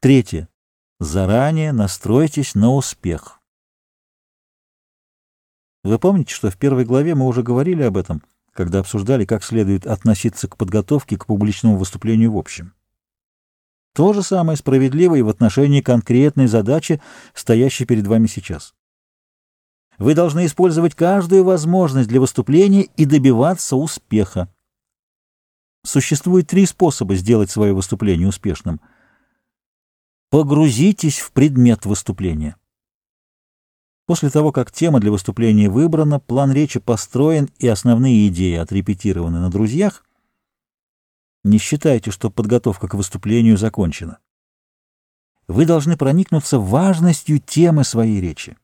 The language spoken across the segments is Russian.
Третье. Заранее настройтесь на успех. Вы помните, что в первой главе мы уже говорили об этом, когда обсуждали, как следует относиться к подготовке к публичному выступлению в общем. То же самое справедливо и в отношении конкретной задачи, стоящей перед вами сейчас. Вы должны использовать каждую возможность для выступления и добиваться успеха. Существует три способа сделать свое выступление успешным. Погрузитесь в предмет выступления. После того, как тема для выступления выбрана, план речи построен и основные идеи отрепетированы на друзьях, не считайте, что подготовка к выступлению закончена. Вы должны проникнуться важностью темы своей речи.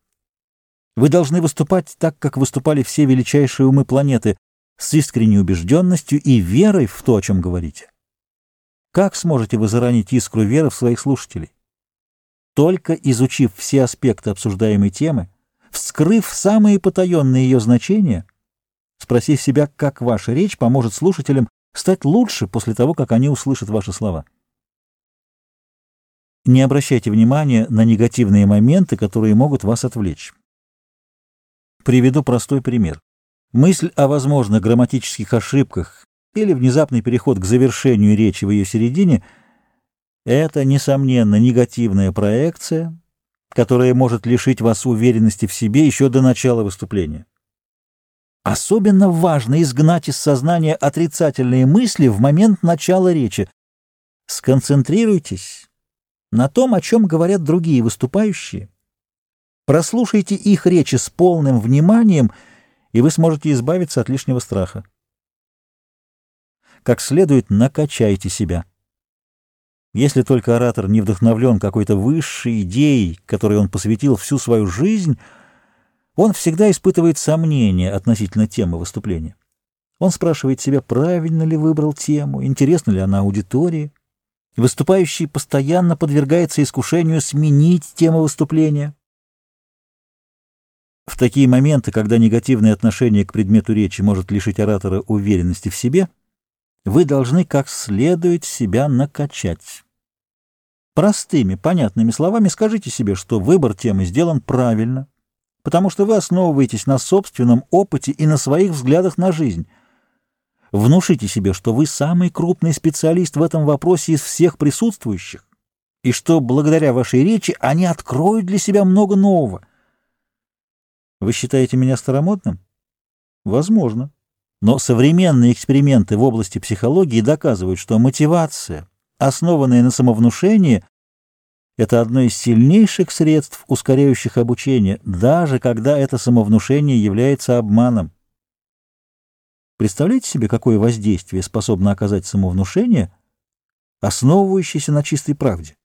Вы должны выступать так, как выступали все величайшие умы планеты, с искренней убежденностью и верой в то, о чем говорите. Как сможете вы заранить искру веры в своих слушателей? Только изучив все аспекты обсуждаемой темы, вскрыв самые потаенные ее значения, спросив себя, как ваша речь поможет слушателям стать лучше после того, как они услышат ваши слова. Не обращайте внимания на негативные моменты, которые могут вас отвлечь. Приведу простой пример. Мысль о возможных грамматических ошибках или внезапный переход к завершению речи в ее середине — это, несомненно, негативная проекция, которая может лишить вас уверенности в себе еще до начала выступления. Особенно важно изгнать из сознания отрицательные мысли в момент начала речи. Сконцентрируйтесь на том, о чем говорят другие выступающие, Прослушайте их речи с полным вниманием, и вы сможете избавиться от лишнего страха. Как следует накачайте себя. Если только оратор не вдохновлен какой-то высшей идеей, которой он посвятил всю свою жизнь, он всегда испытывает сомнения относительно темы выступления. Он спрашивает себя, правильно ли выбрал тему, интересна ли она аудитории. Выступающий постоянно подвергается искушению сменить тему выступления. В такие моменты, когда негативное отношение к предмету речи может лишить оратора уверенности в себе, вы должны как следует себя накачать. Простыми, понятными словами скажите себе, что выбор темы сделан правильно, потому что вы основываетесь на собственном опыте и на своих взглядах на жизнь. Внушите себе, что вы самый крупный специалист в этом вопросе из всех присутствующих, и что благодаря вашей речи они откроют для себя много нового — вы считаете меня старомодным? Возможно. Но современные эксперименты в области психологии доказывают, что мотивация, основанная на самовнушении, это одно из сильнейших средств, ускоряющих обучение, даже когда это самовнушение является обманом. Представляете себе, какое воздействие способно оказать самовнушение, основывающееся на чистой правде?